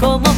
como